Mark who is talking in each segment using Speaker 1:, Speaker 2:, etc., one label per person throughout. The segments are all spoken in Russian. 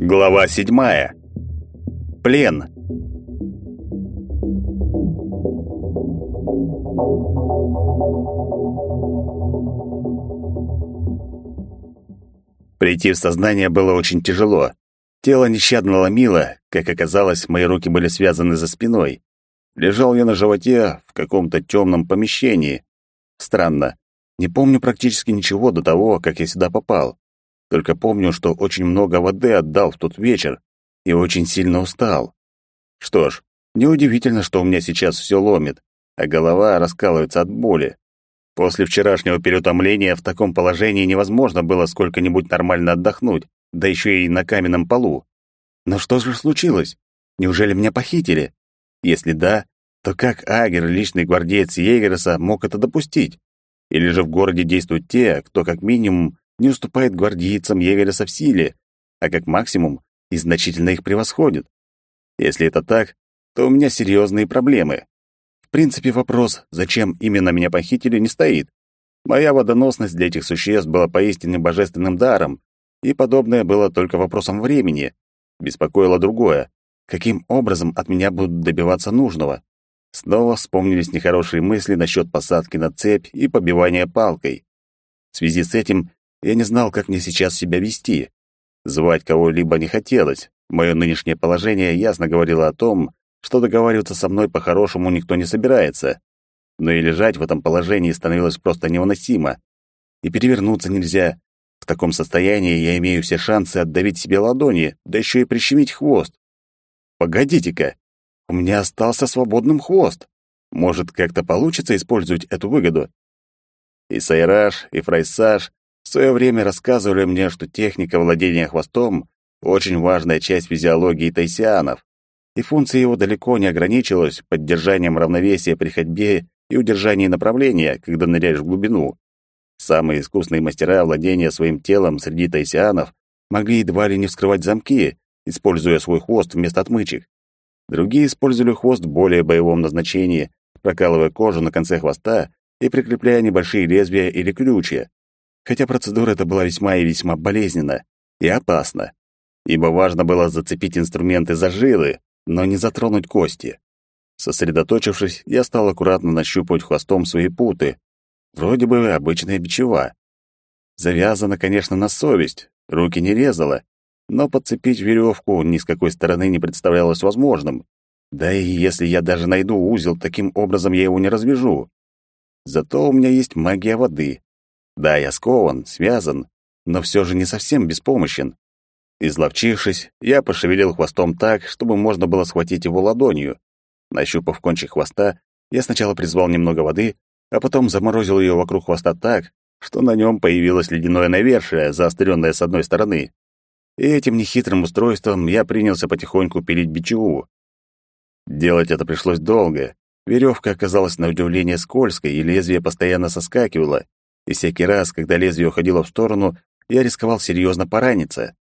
Speaker 1: Глава седьмая. Плен. Прийти в сознание было очень тяжело. Тело нещадно ломило, как оказалось, мои руки были связаны за спиной. Лежал я на животе в каком-то темном помещении. Странно. Не помню практически ничего до того, как я сюда попал. Только помню, что очень много воды отдал в тот вечер и очень сильно устал. Что ж, неудивительно, что у меня сейчас все ломит, а голова раскалывается от боли. После вчерашнего переутомления в таком положении невозможно было сколько-нибудь нормально отдохнуть, да еще и на каменном полу. Но что же случилось? Неужели меня похитили? Если да, то как Агер, личный гвардеец Егереса, мог это допустить? Или же в городе действуют те, кто как минимум не уступает гвардейцам Егереса в силе, а как максимум и значительно их превосходит. Если это так, то у меня серьезные проблемы. В принципе, вопрос, зачем именно меня похитили, не стоит. Моя водоносность для этих существ была поистине божественным даром, и подобное было только вопросом времени. Беспокоило другое. Каким образом от меня будут добиваться нужного? Снова вспомнились нехорошие мысли насчет посадки на цепь и побивания палкой. В связи с этим я не знал, как мне сейчас себя вести. Звать кого-либо не хотелось. Мое нынешнее положение ясно говорило о том, что договариваться со мной по-хорошему никто не собирается. Но и лежать в этом положении становилось просто невыносимо. И перевернуться нельзя. В таком состоянии я имею все шансы отдавить себе ладони, да еще и прищемить хвост. Погодите-ка, у меня остался свободным хвост. Может, как-то получится использовать эту выгоду? И Сайраж, и Фрайсаж в свое время рассказывали мне, что техника владения хвостом — очень важная часть физиологии тайсианов, и функция его далеко не ограничилась поддержанием равновесия при ходьбе и удержании направления, когда ныряешь в глубину. Самые искусные мастера владения своим телом среди тайсианов могли едва ли не вскрывать замки, используя свой хвост вместо отмычек. Другие использовали хвост в более боевом назначении, прокалывая кожу на конце хвоста и прикрепляя небольшие лезвия или крючья хотя процедура эта была весьма и весьма болезненна и опасна, ибо важно было зацепить инструменты за жилы, но не затронуть кости. Сосредоточившись, я стал аккуратно нащупывать хвостом свои путы. Вроде бы обычная бичева. Завязана, конечно, на совесть, руки не резала, но подцепить веревку ни с какой стороны не представлялось возможным. Да и если я даже найду узел, таким образом я его не развяжу. Зато у меня есть магия воды, да, я скован, связан, но все же не совсем беспомощен. Изловчившись, я пошевелил хвостом так, чтобы можно было схватить его ладонью. Нащупав кончик хвоста, я сначала призвал немного воды, а потом заморозил ее вокруг хвоста так, что на нем появилось ледяное навершие, заостренное с одной стороны. И этим нехитрым устройством я принялся потихоньку пилить бичеву. Делать это пришлось долго. Веревка оказалась на удивление скользкой, и лезвие постоянно соскакивало и всякий раз, когда лезвие уходило в сторону, я рисковал серьезно пораниться.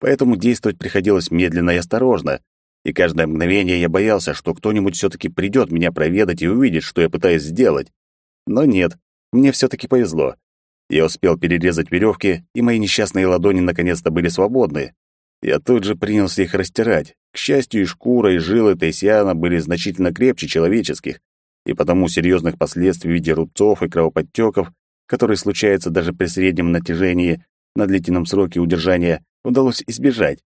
Speaker 1: Поэтому действовать приходилось медленно и осторожно, и каждое мгновение я боялся, что кто-нибудь все-таки придет меня проведать и увидит, что я пытаюсь сделать. Но нет, мне все-таки повезло. Я успел перерезать веревки, и мои несчастные ладони наконец-то были свободны. Я тут же принялся их растирать. К счастью, и шкура, и жилы Тейсиана были значительно крепче человеческих, и потому серьезных последствий в виде рубцов и кровоподтеков который случается даже при среднем натяжении на длительном сроке удержания, удалось избежать.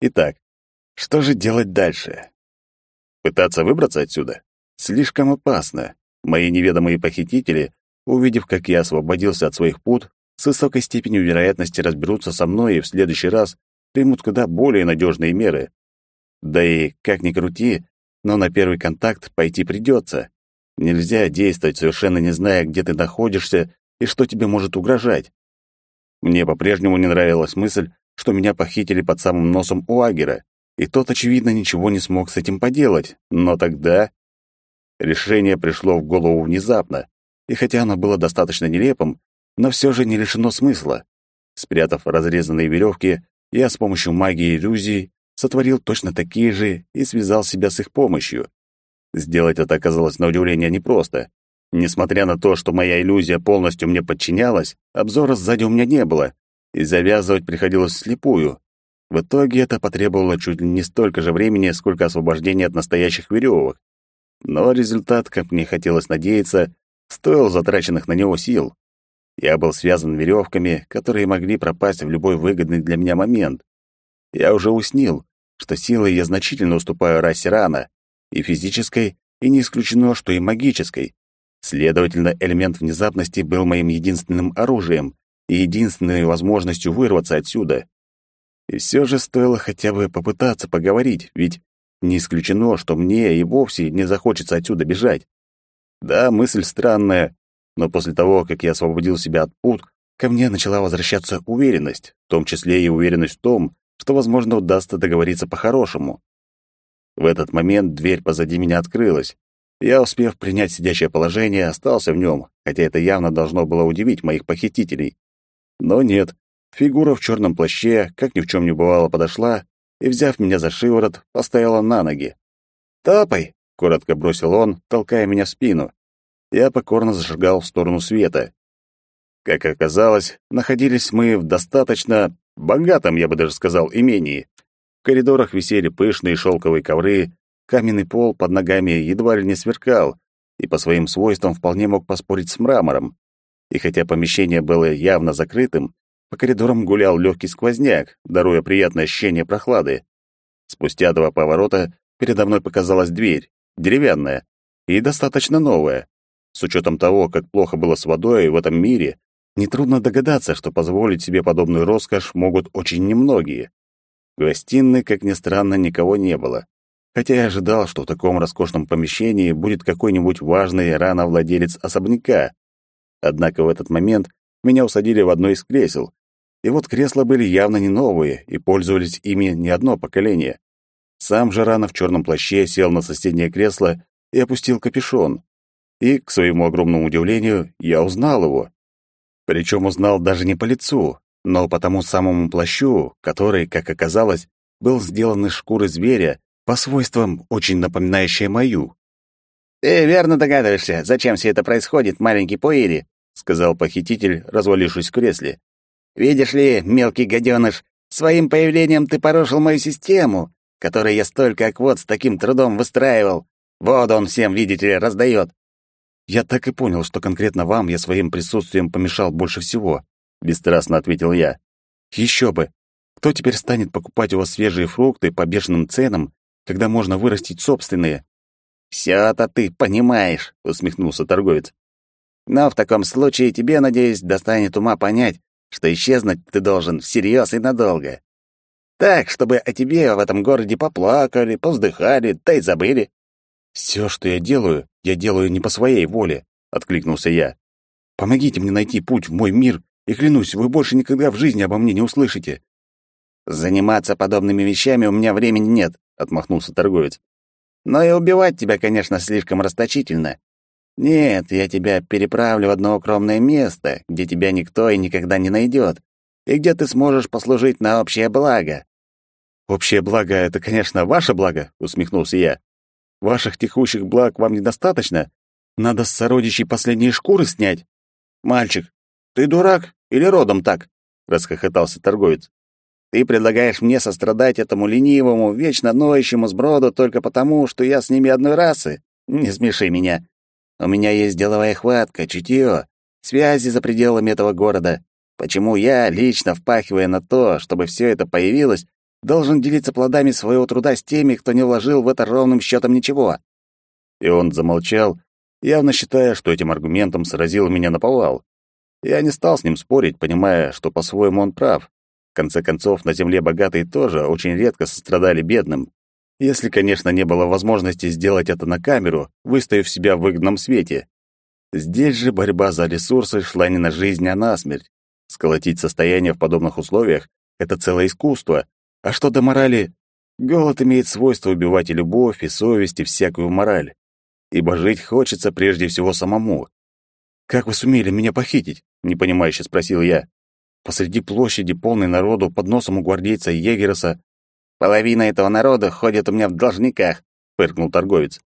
Speaker 1: Итак, что же делать дальше? Пытаться выбраться отсюда? Слишком опасно. Мои неведомые похитители, увидев, как я освободился от своих пут, с высокой степенью вероятности разберутся со мной и в следующий раз примут куда более надежные меры. Да и, как ни крути, но на первый контакт пойти придется. Нельзя действовать, совершенно не зная, где ты находишься и что тебе может угрожать. Мне по-прежнему не нравилась мысль, что меня похитили под самым носом у Агера, и тот, очевидно, ничего не смог с этим поделать. Но тогда... Решение пришло в голову внезапно, и хотя оно было достаточно нелепым, но все же не лишено смысла. Спрятав разрезанные веревки, я с помощью магии иллюзий сотворил точно такие же и связал себя с их помощью. Сделать это оказалось на удивление непросто. Несмотря на то, что моя иллюзия полностью мне подчинялась, обзора сзади у меня не было, и завязывать приходилось вслепую. В итоге это потребовало чуть ли не столько же времени, сколько освобождения от настоящих веревок. Но результат, как мне хотелось надеяться, стоил затраченных на него сил. Я был связан веревками, которые могли пропасть в любой выгодный для меня момент. Я уже уснил, что силой я значительно уступаю расе рана, и физической, и не исключено, что и магической. Следовательно, элемент внезапности был моим единственным оружием и единственной возможностью вырваться отсюда. И все же стоило хотя бы попытаться поговорить, ведь не исключено, что мне и вовсе не захочется отсюда бежать. Да, мысль странная, но после того, как я освободил себя от пут, ко мне начала возвращаться уверенность, в том числе и уверенность в том, что, возможно, удастся договориться по-хорошему. В этот момент дверь позади меня открылась. Я, успев принять сидящее положение, остался в нем, хотя это явно должно было удивить моих похитителей. Но нет, фигура в черном плаще, как ни в чем не бывало, подошла и, взяв меня за шиворот, поставила на ноги. «Топай!» — коротко бросил он, толкая меня в спину я покорно зажигал в сторону света. Как оказалось, находились мы в достаточно богатом, я бы даже сказал, имении. В коридорах висели пышные шелковые ковры, каменный пол под ногами едва ли не сверкал и по своим свойствам вполне мог поспорить с мрамором. И хотя помещение было явно закрытым, по коридорам гулял легкий сквозняк, даруя приятное ощущение прохлады. Спустя два поворота передо мной показалась дверь, деревянная и достаточно новая. С учетом того, как плохо было с водой в этом мире, нетрудно догадаться, что позволить себе подобную роскошь могут очень немногие. В гостиной, как ни странно, никого не было. Хотя я ожидал, что в таком роскошном помещении будет какой-нибудь важный рано владелец особняка. Однако в этот момент меня усадили в одно из кресел. И вот кресла были явно не новые и пользовались ими не одно поколение. Сам же рано в черном плаще сел на соседнее кресло и опустил капюшон. И, к своему огромному удивлению, я узнал его. Причем узнал даже не по лицу, но по тому самому плащу, который, как оказалось, был сделан из шкуры зверя, по свойствам очень напоминающей мою.
Speaker 2: «Ты верно догадываешься, зачем все это происходит, маленький Пуири», — сказал похититель, развалившись в кресле. «Видишь ли, мелкий гаденыш, своим появлением ты порушил мою систему, которую я столько аквот с таким трудом выстраивал. Воду он всем, видите ли, раздает.
Speaker 1: «Я так и понял, что конкретно вам я своим присутствием помешал больше всего», — бесстрастно ответил я. «Еще бы! Кто теперь станет покупать у вас свежие фрукты по бешеным ценам, когда можно вырастить собственные?»
Speaker 2: «Всё-то ты понимаешь», — усмехнулся торговец. «Но в таком случае тебе, надеюсь, достанет ума понять, что исчезнуть ты должен всерьез и надолго. Так, чтобы о тебе в этом городе поплакали, повздыхали, да и забыли.
Speaker 1: «Все, что я делаю, я делаю не по своей воле», — откликнулся я. «Помогите мне найти путь в мой мир, и клянусь, вы больше никогда в жизни обо мне не услышите».
Speaker 2: «Заниматься подобными вещами у меня времени нет», — отмахнулся торговец. «Но и убивать тебя, конечно, слишком расточительно. Нет, я тебя переправлю в одно укромное место, где тебя никто и никогда не найдет, и где ты сможешь послужить на общее благо».
Speaker 1: «Общее благо — это, конечно, ваше благо», — усмехнулся я. Ваших текущих благ вам недостаточно? Надо с сородичей последние шкуры снять.
Speaker 2: Мальчик, ты дурак или родом так? расхохотался торговец. Ты предлагаешь мне сострадать этому ленивому, вечно ноющему сброду только потому, что я с ними одной расы? Не смеши меня. У меня есть деловая хватка, чутье, связи за пределами этого города. Почему я, лично впахивая на то, чтобы все это появилось, должен делиться плодами своего труда с теми, кто не вложил в это ровным счетом ничего».
Speaker 1: И он замолчал, явно считая, что этим аргументом сразил меня на повал. Я не стал с ним спорить, понимая, что по-своему он прав. В конце концов, на земле богатые тоже очень редко сострадали бедным. Если, конечно, не было возможности сделать это на камеру, выставив себя в выгодном свете. Здесь же борьба за ресурсы шла не на жизнь, а на смерть. Сколотить состояние в подобных условиях — это целое искусство, а что до морали? Голод имеет свойство убивать и любовь, и совесть, и всякую мораль. Ибо жить хочется прежде всего самому. «Как вы сумели меня похитить?» — непонимающе спросил я. Посреди площади, полной народу, под носом у гвардейца Егереса.
Speaker 2: «Половина этого народа ходит у меня в должниках», — фыркнул торговец.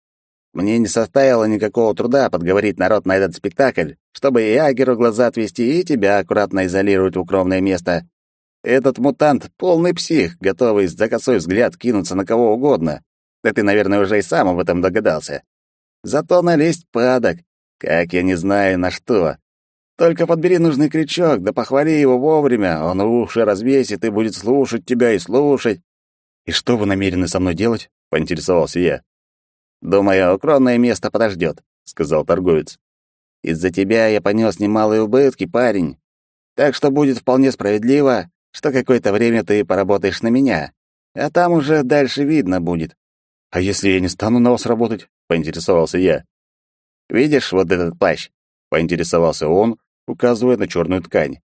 Speaker 2: Мне не составило никакого труда подговорить народ на этот спектакль, чтобы и Агеру глаза отвести, и тебя аккуратно изолировать в укромное место. Этот мутант — полный псих, готовый за косой взгляд кинуться на кого угодно. Да ты, наверное, уже и сам об этом догадался. Зато налезть падок. Как я не знаю, на что. Только подбери нужный крючок, да похвали его вовремя, он уши развесит и будет слушать тебя и слушать.
Speaker 1: «И что вы намерены со мной делать?» — поинтересовался я.
Speaker 2: «Думаю, укромное место подождет», — сказал торговец. «Из-за тебя я понес немалые убытки, парень. Так что будет вполне справедливо, что какое-то время ты поработаешь на меня, а там уже дальше видно будет».
Speaker 1: «А если я не стану на вас работать?» — поинтересовался я.
Speaker 2: «Видишь вот этот плащ?» — поинтересовался он, указывая на черную ткань.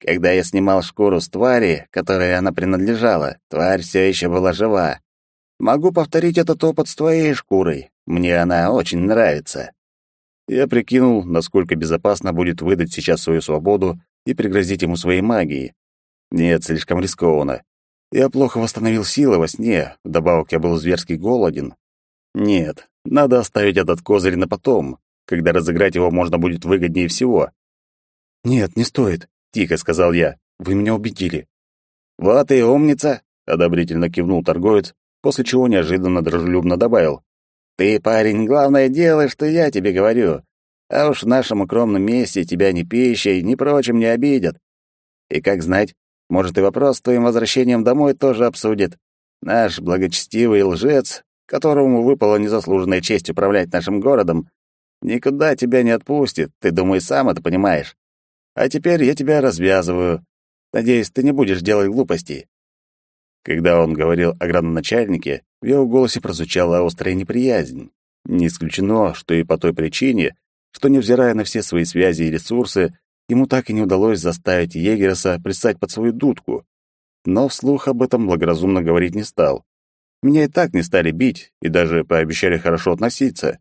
Speaker 2: Когда я снимал шкуру с твари, которой она принадлежала, тварь все еще была жива. Могу повторить этот опыт с твоей шкурой. Мне она очень нравится.
Speaker 1: Я прикинул, насколько безопасно будет выдать сейчас свою свободу и пригрозить ему своей магией. Нет, слишком рискованно. Я плохо восстановил силы во сне, вдобавок я был зверски голоден. Нет, надо оставить этот козырь на потом, когда разыграть его можно будет выгоднее всего. «Нет, не стоит», — тихо сказал я. «Вы меня убедили».
Speaker 2: «Вот и умница», —
Speaker 1: одобрительно кивнул торговец, после чего неожиданно дружелюбно добавил.
Speaker 2: «Ты, парень, главное делай, что я тебе говорю. А уж в нашем укромном месте тебя ни пищей, ни прочим не обидят. И как знать, может, и вопрос с твоим возвращением домой тоже обсудит. Наш благочестивый лжец, которому выпала незаслуженная честь управлять нашим городом, никуда тебя не отпустит, ты, думай, сам это понимаешь. А теперь я тебя развязываю. Надеюсь, ты не будешь делать глупостей.
Speaker 1: Когда он говорил о градоначальнике, в его голосе прозвучала острая неприязнь. Не исключено, что и по той причине, что, невзирая на все свои связи и ресурсы, ему так и не удалось заставить Егерса пристать под свою дудку. Но вслух об этом благоразумно говорить не стал. Меня и так не стали бить и даже пообещали хорошо относиться.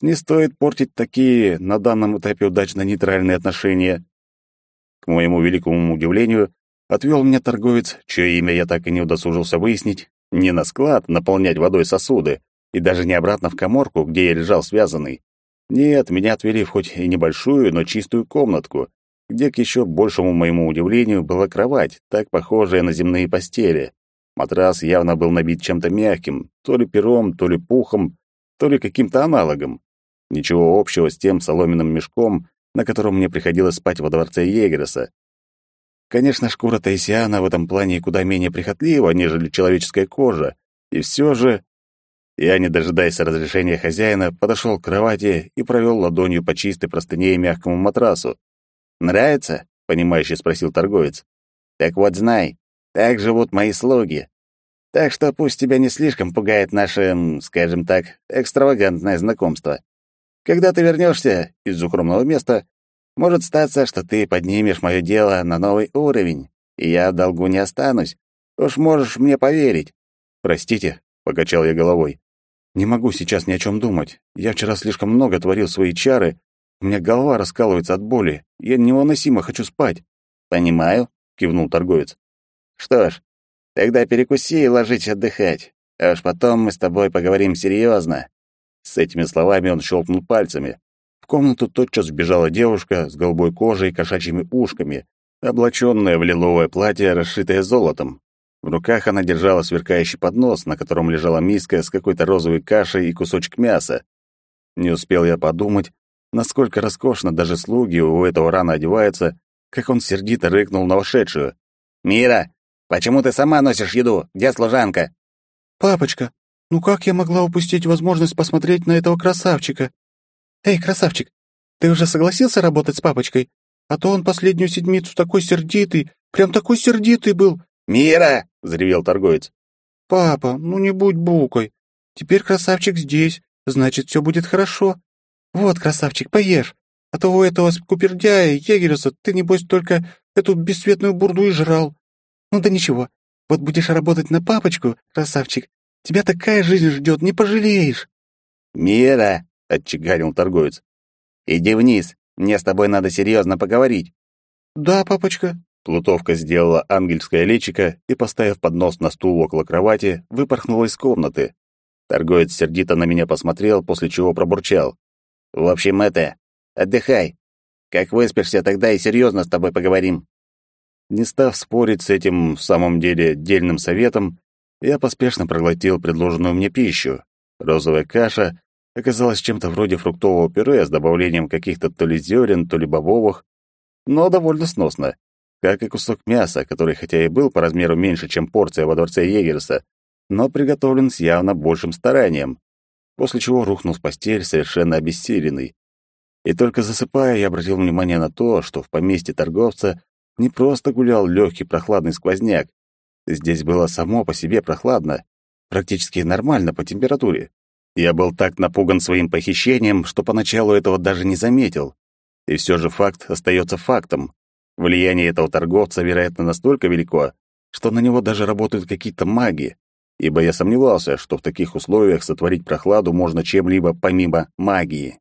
Speaker 1: Не стоит портить такие на данном этапе удачно нейтральные отношения. К моему великому удивлению, Отвел меня торговец, чье имя я так и не удосужился выяснить, не на склад наполнять водой сосуды, и даже не обратно в каморку, где я лежал связанный. Нет, меня отвели в хоть и небольшую, но чистую комнатку, где, к еще большему моему удивлению, была кровать, так похожая на земные постели. Матрас явно был набит чем-то мягким, то ли пером, то ли пухом, то ли каким-то аналогом. Ничего общего с тем соломенным мешком, на котором мне приходилось спать во дворце Егереса. Конечно, шкура Таисиана в этом плане куда менее прихотлива, нежели человеческая кожа, и все же... Я, не дожидаясь разрешения хозяина, подошел к кровати и провел ладонью по чистой простыне и мягкому матрасу.
Speaker 2: «Нравится?» — понимающе спросил торговец. «Так вот знай, так живут мои слуги. Так что пусть тебя не слишком пугает наше, скажем так, экстравагантное знакомство. Когда ты вернешься из укромного места, может статься, что ты поднимешь мое дело на новый уровень, и я в долгу не останусь. Уж можешь мне поверить.
Speaker 1: Простите, покачал я головой. Не могу сейчас ни о чем думать. Я вчера слишком много творил свои чары. У меня голова раскалывается от боли. Я невыносимо хочу спать.
Speaker 2: Понимаю, кивнул торговец. Что ж, тогда перекуси и ложись отдыхать. А уж потом мы с тобой поговорим серьезно.
Speaker 1: С этими словами он щелкнул пальцами. В комнату тотчас вбежала девушка с голубой кожей и кошачьими ушками, облаченная в лиловое платье, расшитое золотом. В руках она держала сверкающий поднос, на котором лежала миска с какой-то розовой кашей и кусочек мяса. Не успел я подумать, насколько роскошно даже слуги у этого рано одеваются, как он сердито рыкнул на вошедшую.
Speaker 2: «Мира, почему ты сама носишь еду? Где служанка?»
Speaker 3: «Папочка, ну как я могла упустить возможность посмотреть на этого красавчика?» «Эй, красавчик, ты уже согласился работать с папочкой? А то он последнюю седмицу такой сердитый, прям такой сердитый был».
Speaker 2: «Мира!» — взревел торговец.
Speaker 3: «Папа, ну не будь букой. Теперь красавчик здесь, значит, все будет хорошо. Вот, красавчик, поешь. А то у этого скупердяя, егерюса, ты, небось, только эту бесцветную бурду и жрал. Ну да ничего, вот будешь работать на папочку, красавчик, тебя такая жизнь ждет, не пожалеешь».
Speaker 2: «Мира!» отчеканил торговец. «Иди вниз, мне с тобой надо серьезно поговорить».
Speaker 3: «Да, папочка».
Speaker 1: Плутовка сделала ангельское личико и, поставив поднос на стул около кровати, выпорхнула из комнаты. Торговец сердито на меня посмотрел, после чего пробурчал. «В общем, это... Отдыхай. Как выспишься, тогда и серьезно с тобой поговорим». Не став спорить с этим, в самом деле, дельным советом, я поспешно проглотил предложенную мне пищу. Розовая каша оказалась чем-то вроде фруктового пюре с добавлением каких-то то ли зерен, то ли бобовых, но довольно сносно, как и кусок мяса, который хотя и был по размеру меньше, чем порция во дворце Егерса, но приготовлен с явно большим старанием, после чего рухнул в постель совершенно обессиленный. И только засыпая, я обратил внимание на то, что в поместье торговца не просто гулял легкий прохладный сквозняк. Здесь было само по себе прохладно, практически нормально по температуре. Я был так напуган своим похищением, что поначалу этого даже не заметил. И все же факт остается фактом. Влияние этого торговца, вероятно, настолько велико, что на него даже работают какие-то маги, ибо я сомневался, что в таких условиях сотворить прохладу можно чем-либо помимо магии.